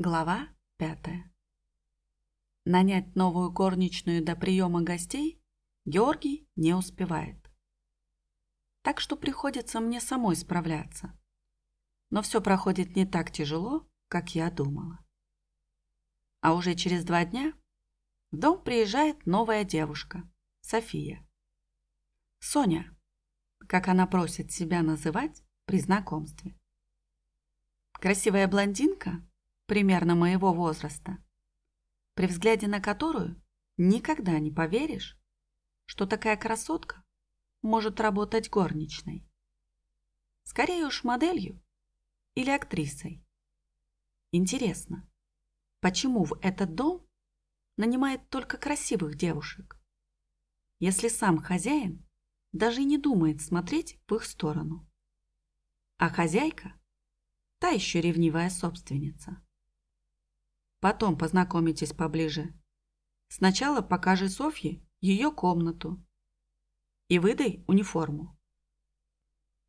Глава пятая. Нанять новую горничную до приема гостей Георгий не успевает. Так что приходится мне самой справляться. Но все проходит не так тяжело, как я думала. А уже через два дня в дом приезжает новая девушка, София. Соня, как она просит себя называть при знакомстве. Красивая блондинка – примерно моего возраста, при взгляде на которую никогда не поверишь, что такая красотка может работать горничной. Скорее уж моделью или актрисой. Интересно, почему в этот дом нанимает только красивых девушек, если сам хозяин даже не думает смотреть в их сторону. А хозяйка – та еще ревнивая собственница. Потом познакомитесь поближе. Сначала покажи Софье ее комнату и выдай униформу.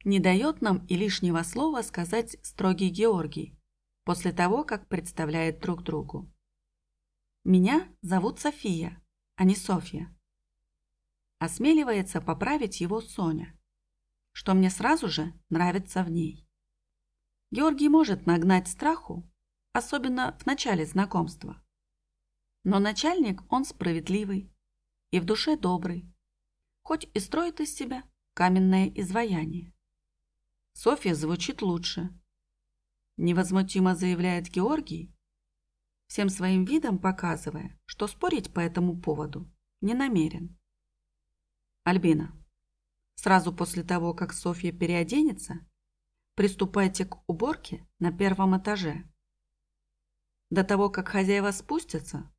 Не дает нам и лишнего слова сказать строгий Георгий после того, как представляет друг другу. Меня зовут София, а не Софья. Осмеливается поправить его Соня, что мне сразу же нравится в ней. Георгий может нагнать страху особенно в начале знакомства. Но начальник он справедливый и в душе добрый, хоть и строит из себя каменное изваяние. Софья звучит лучше. Невозмутимо заявляет Георгий, всем своим видом показывая, что спорить по этому поводу не намерен. Альбина, сразу после того, как Софья переоденется, приступайте к уборке на первом этаже. До того, как хозяева спустятся,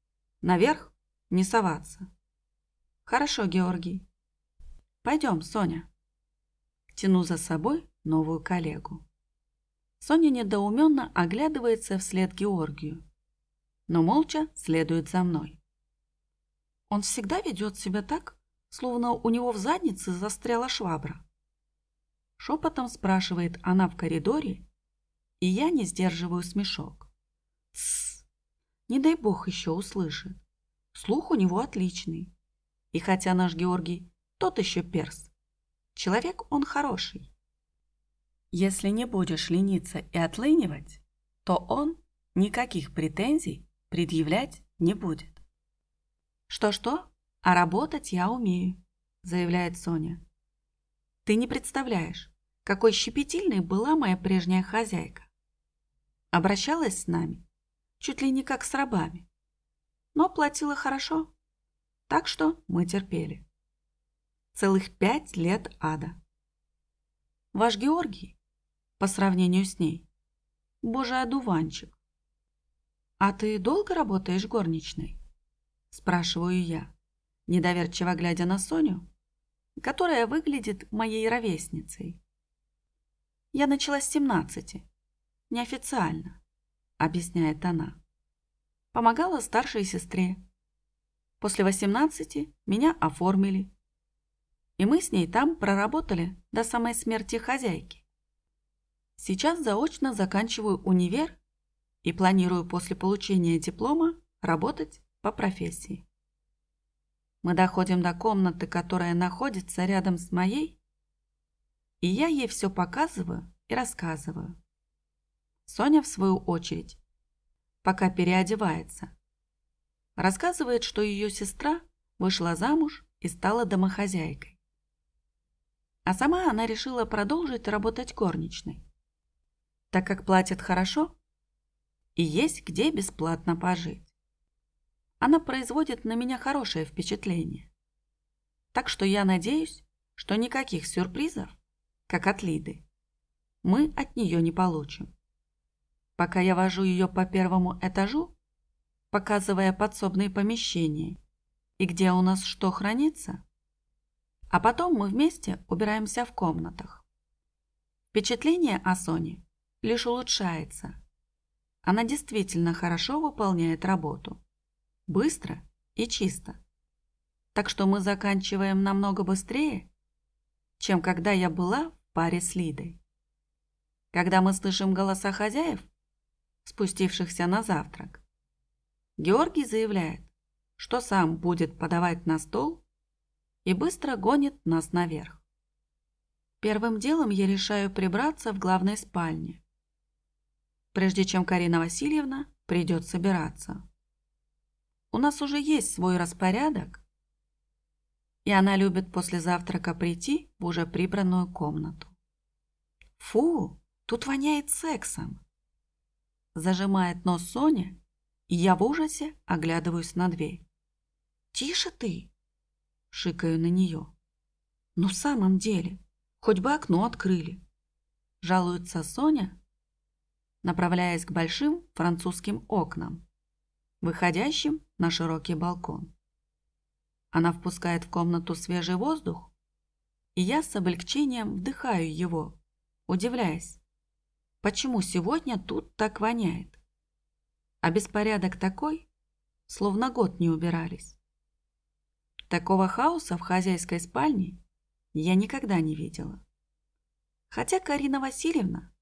наверх не соваться. Хорошо, Георгий. Пойдем, Соня. Тяну за собой новую коллегу. Соня недоуменно оглядывается вслед Георгию, но молча следует за мной. Он всегда ведет себя так, словно у него в заднице застряла швабра. Шепотом спрашивает она в коридоре, и я не сдерживаю смешок. Тссс. Не дай бог еще услышит. Слух у него отличный. И хотя наш Георгий тот еще перс, человек он хороший. Если не будешь лениться и отлынивать, то он никаких претензий предъявлять не будет. Что-что, а работать я умею, заявляет Соня. Ты не представляешь, какой щепетильной была моя прежняя хозяйка. Обращалась с нами чуть ли не как с рабами. Но платила хорошо, так что мы терпели. Целых пять лет ада. Ваш Георгий, по сравнению с ней, божий одуванчик. «А ты долго работаешь горничной?» Спрашиваю я, недоверчиво глядя на Соню, которая выглядит моей ровесницей. Я начала с семнадцати, неофициально объясняет она. Помогала старшей сестре. После 18 меня оформили. И мы с ней там проработали до самой смерти хозяйки. Сейчас заочно заканчиваю универ и планирую после получения диплома работать по профессии. Мы доходим до комнаты, которая находится рядом с моей, и я ей все показываю и рассказываю. Соня, в свою очередь, пока переодевается, рассказывает, что ее сестра вышла замуж и стала домохозяйкой. А сама она решила продолжить работать горничной, так как платят хорошо и есть где бесплатно пожить. Она производит на меня хорошее впечатление. Так что я надеюсь, что никаких сюрпризов, как от Лиды, мы от нее не получим пока я вожу ее по первому этажу, показывая подсобные помещения и где у нас что хранится, а потом мы вместе убираемся в комнатах. Впечатление о Соне лишь улучшается. Она действительно хорошо выполняет работу. Быстро и чисто. Так что мы заканчиваем намного быстрее, чем когда я была в паре с Лидой. Когда мы слышим голоса хозяев, спустившихся на завтрак. Георгий заявляет, что сам будет подавать на стол и быстро гонит нас наверх. Первым делом я решаю прибраться в главной спальне, прежде чем Карина Васильевна придет собираться. У нас уже есть свой распорядок, и она любит после завтрака прийти в уже прибранную комнату. Фу, тут воняет сексом. Зажимает нос Соня, и я в ужасе оглядываюсь на дверь. Тише ты, шикаю на нее. Ну в самом деле, хоть бы окно открыли. Жалуется Соня, направляясь к большим французским окнам, выходящим на широкий балкон. Она впускает в комнату свежий воздух, и я с облегчением вдыхаю его, удивляясь, почему сегодня тут так воняет. А беспорядок такой, словно год не убирались. Такого хаоса в хозяйской спальне я никогда не видела. Хотя Карина Васильевна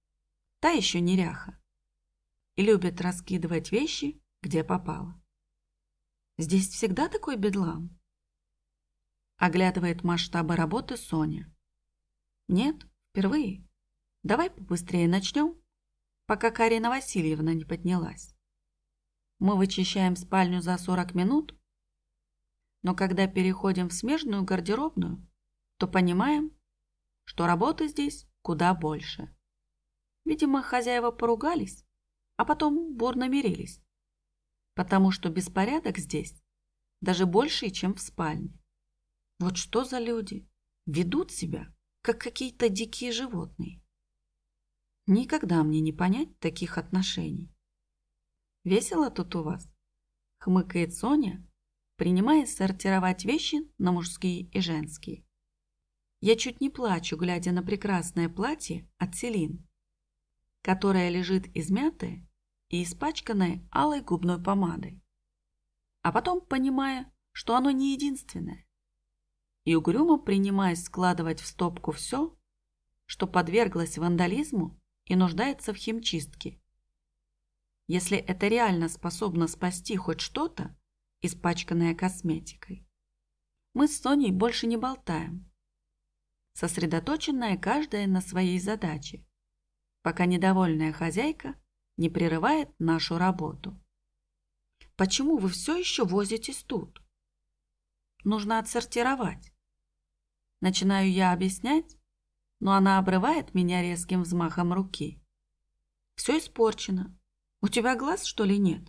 та еще неряха и любит раскидывать вещи, где попало. Здесь всегда такой бедлам. Оглядывает масштабы работы Соня. Нет, впервые. Давай побыстрее начнем, пока Карина Васильевна не поднялась. Мы вычищаем спальню за 40 минут, но когда переходим в смежную гардеробную, то понимаем, что работы здесь куда больше. Видимо, хозяева поругались, а потом бурно мирились, потому что беспорядок здесь даже больше, чем в спальне. Вот что за люди? Ведут себя, как какие-то дикие животные. Никогда мне не понять таких отношений. Весело тут у вас? Хмыкает Соня, принимаясь сортировать вещи на мужские и женские. Я чуть не плачу, глядя на прекрасное платье от Селин, которое лежит измятое и испачканное алой губной помадой. А потом понимая, что оно не единственное и угрюмо принимаясь складывать в стопку все, что подверглось вандализму и нуждается в химчистке. Если это реально способно спасти хоть что-то, испачканное косметикой. Мы с Соней больше не болтаем, сосредоточенная каждая на своей задаче, пока недовольная хозяйка не прерывает нашу работу. Почему вы все еще возитесь тут? Нужно отсортировать. Начинаю я объяснять, но она обрывает меня резким взмахом руки. Все испорчено. У тебя глаз, что ли, нет?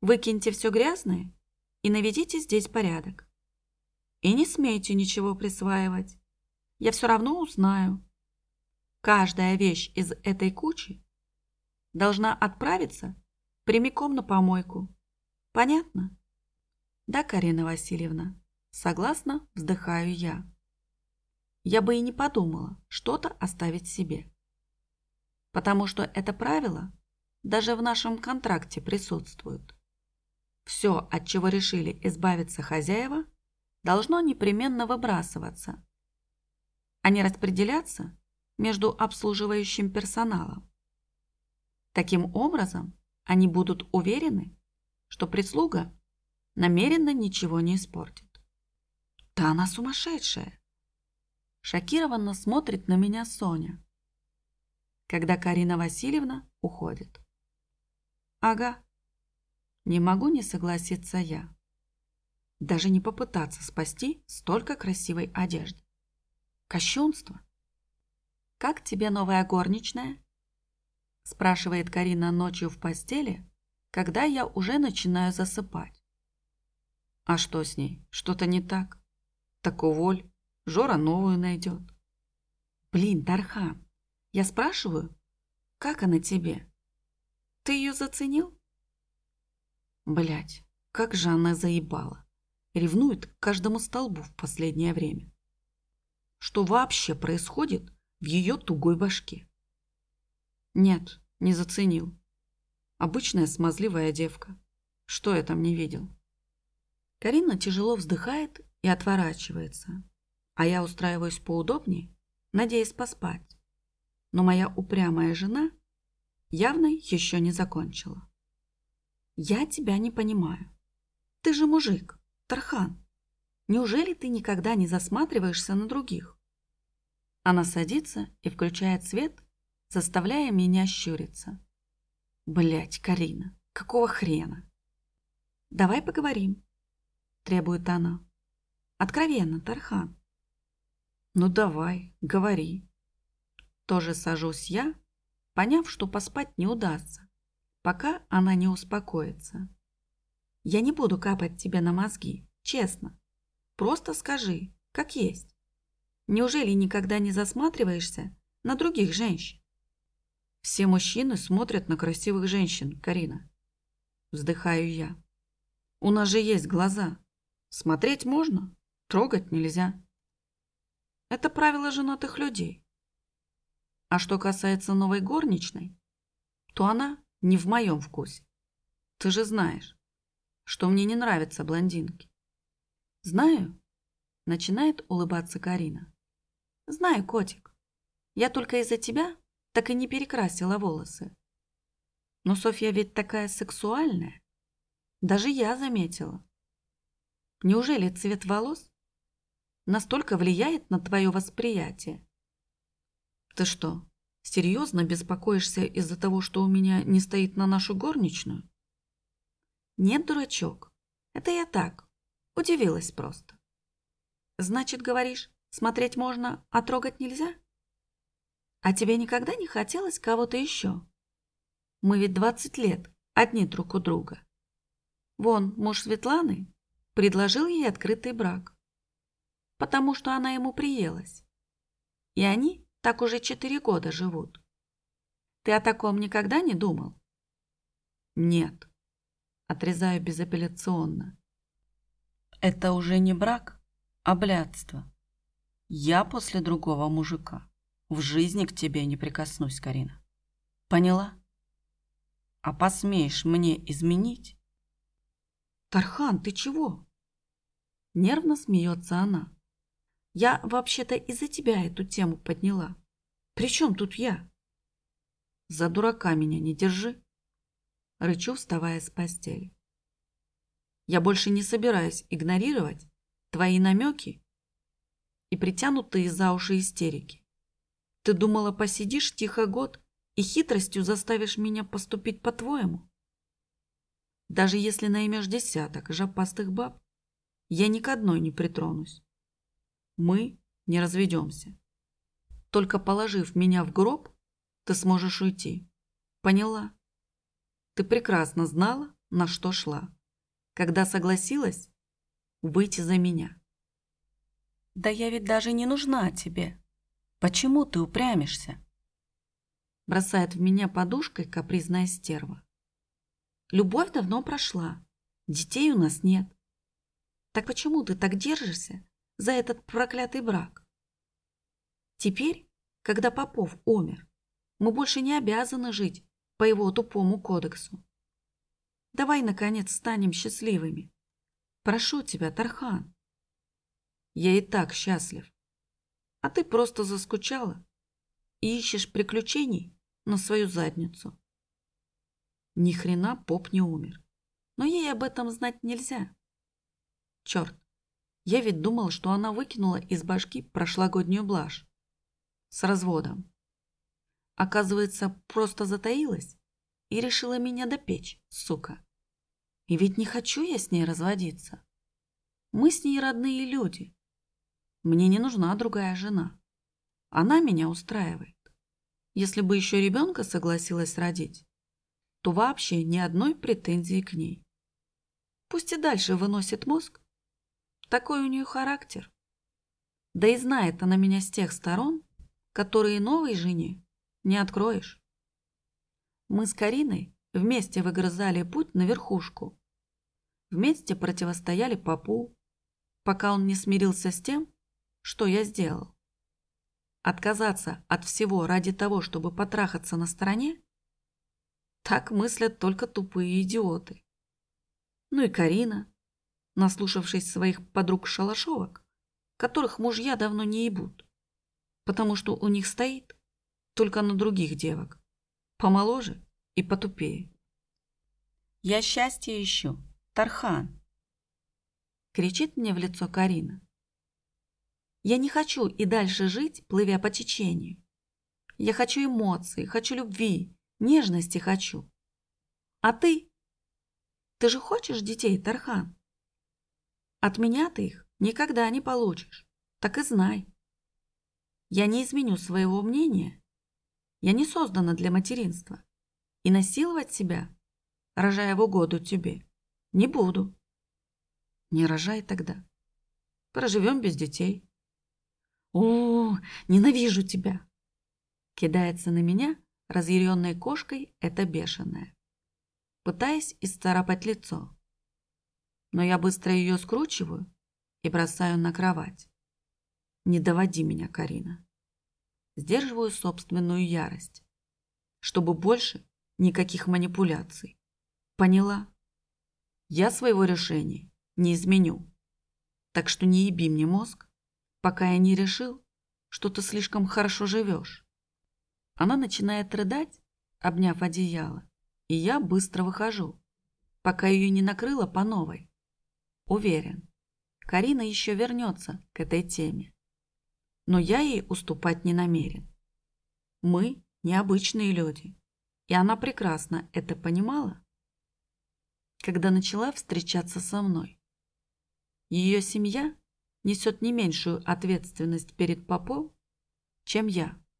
Выкиньте все грязное и наведите здесь порядок. И не смейте ничего присваивать. Я все равно узнаю. Каждая вещь из этой кучи должна отправиться прямиком на помойку. Понятно? Да, Карина Васильевна? Согласно вздыхаю я. Я бы и не подумала что-то оставить себе. Потому что это правило даже в нашем контракте присутствует. Все, от чего решили избавиться хозяева, должно непременно выбрасываться, а не распределяться между обслуживающим персоналом. Таким образом, они будут уверены, что прислуга намеренно ничего не испортит. Да она сумасшедшая. Шокированно смотрит на меня Соня, когда Карина Васильевна уходит. Ага. Не могу не согласиться я. Даже не попытаться спасти столько красивой одежды. Кощунство. «Как тебе новая горничная?» спрашивает Карина ночью в постели, когда я уже начинаю засыпать. А что с ней? Что-то не так? Так уволь, Жора новую найдет. Блин, Дархан, я спрашиваю, как она тебе? Ты ее заценил? Блять, как же она заебала. Ревнует к каждому столбу в последнее время. Что вообще происходит в ее тугой башке? Нет, не заценил. Обычная смазливая девка. Что я там не видел? Карина тяжело вздыхает и отворачивается, а я устраиваюсь поудобнее, надеясь поспать. Но моя упрямая жена явно еще не закончила. «Я тебя не понимаю. Ты же мужик, Тархан. Неужели ты никогда не засматриваешься на других?» Она садится и включает свет, заставляя меня щуриться. Блять, Карина, какого хрена? Давай поговорим, требует она. Откровенно, Тархан. Ну давай, говори. Тоже сажусь я, поняв, что поспать не удастся, пока она не успокоится. Я не буду капать тебе на мозги, честно. Просто скажи, как есть. Неужели никогда не засматриваешься на других женщин? Все мужчины смотрят на красивых женщин, Карина. Вздыхаю я. У нас же есть глаза. Смотреть можно, трогать нельзя. Это правило женатых людей. А что касается новой горничной, то она не в моем вкусе. Ты же знаешь, что мне не нравятся блондинки. Знаю, начинает улыбаться Карина. Знаю, котик. Я только из-за тебя так и не перекрасила волосы. Но Софья ведь такая сексуальная. Даже я заметила. Неужели цвет волос настолько влияет на твое восприятие? Ты что, серьезно беспокоишься из-за того, что у меня не стоит на нашу горничную? Нет, дурачок. Это я так. Удивилась просто. Значит, говоришь, смотреть можно, а трогать нельзя? А тебе никогда не хотелось кого-то еще? Мы ведь 20 лет одни друг у друга. Вон, муж Светланы предложил ей открытый брак, потому что она ему приелась. И они так уже четыре года живут. Ты о таком никогда не думал? Нет, отрезаю безапелляционно. Это уже не брак, а блядство. Я после другого мужика в жизни к тебе не прикоснусь, Карина. Поняла? А посмеешь мне изменить? Тархан, ты чего? Нервно смеется она. Я вообще-то из-за тебя эту тему подняла. При чем тут я? За дурака меня не держи. Рычу, вставая с постели. Я больше не собираюсь игнорировать твои намеки и притянутые за уши истерики. Ты думала, посидишь тихо год и хитростью заставишь меня поступить по-твоему? Даже если наймешь десяток жопастых баб, я ни к одной не притронусь. Мы не разведемся. Только положив меня в гроб, ты сможешь уйти. Поняла? Ты прекрасно знала, на что шла, когда согласилась выйти за меня. Да я ведь даже не нужна тебе. Почему ты упрямишься? Бросает в меня подушкой капризная стерва. Любовь давно прошла. Детей у нас нет. Так почему ты так держишься за этот проклятый брак? Теперь, когда Попов умер, мы больше не обязаны жить по его тупому кодексу. Давай, наконец, станем счастливыми. Прошу тебя, Тархан. Я и так счастлив а ты просто заскучала и ищешь приключений на свою задницу. Ни хрена поп не умер, но ей об этом знать нельзя. Черт, я ведь думал, что она выкинула из башки прошлогоднюю блажь с разводом. Оказывается, просто затаилась и решила меня допечь, сука. И ведь не хочу я с ней разводиться. Мы с ней родные люди. Мне не нужна другая жена. Она меня устраивает. Если бы еще ребенка согласилась родить, то вообще ни одной претензии к ней. Пусть и дальше выносит мозг. Такой у нее характер. Да и знает она меня с тех сторон, которые новой жене не откроешь. Мы с Кариной вместе выгрызали путь на верхушку. Вместе противостояли попу, пока он не смирился с тем, что я сделал? Отказаться от всего ради того, чтобы потрахаться на стороне? Так мыслят только тупые идиоты. Ну и Карина, наслушавшись своих подруг-шалашовок, которых мужья давно не ебут, потому что у них стоит только на других девок, помоложе и потупее. «Я счастье ищу, Тархан!» Кричит мне в лицо Карина. Я не хочу и дальше жить, плывя по течению. Я хочу эмоций, хочу любви, нежности хочу. А ты? Ты же хочешь детей, Тархан? От меня ты их никогда не получишь. Так и знай. Я не изменю своего мнения. Я не создана для материнства. И насиловать себя, рожая в угоду тебе, не буду. Не рожай тогда. Проживем без детей. О, ненавижу тебя! Кидается на меня разъяренной кошкой эта бешеная, пытаясь исцарапать лицо. Но я быстро ее скручиваю и бросаю на кровать. Не доводи меня, Карина. Сдерживаю собственную ярость, чтобы больше никаких манипуляций. Поняла? Я своего решения не изменю. Так что не еби мне мозг, пока я не решил, что ты слишком хорошо живешь. Она начинает рыдать, обняв одеяло, и я быстро выхожу, пока ее не накрыло по новой. Уверен, Карина еще вернется к этой теме. Но я ей уступать не намерен. Мы необычные люди, и она прекрасно это понимала, когда начала встречаться со мной. Ее семья несет не меньшую ответственность перед попом, чем я.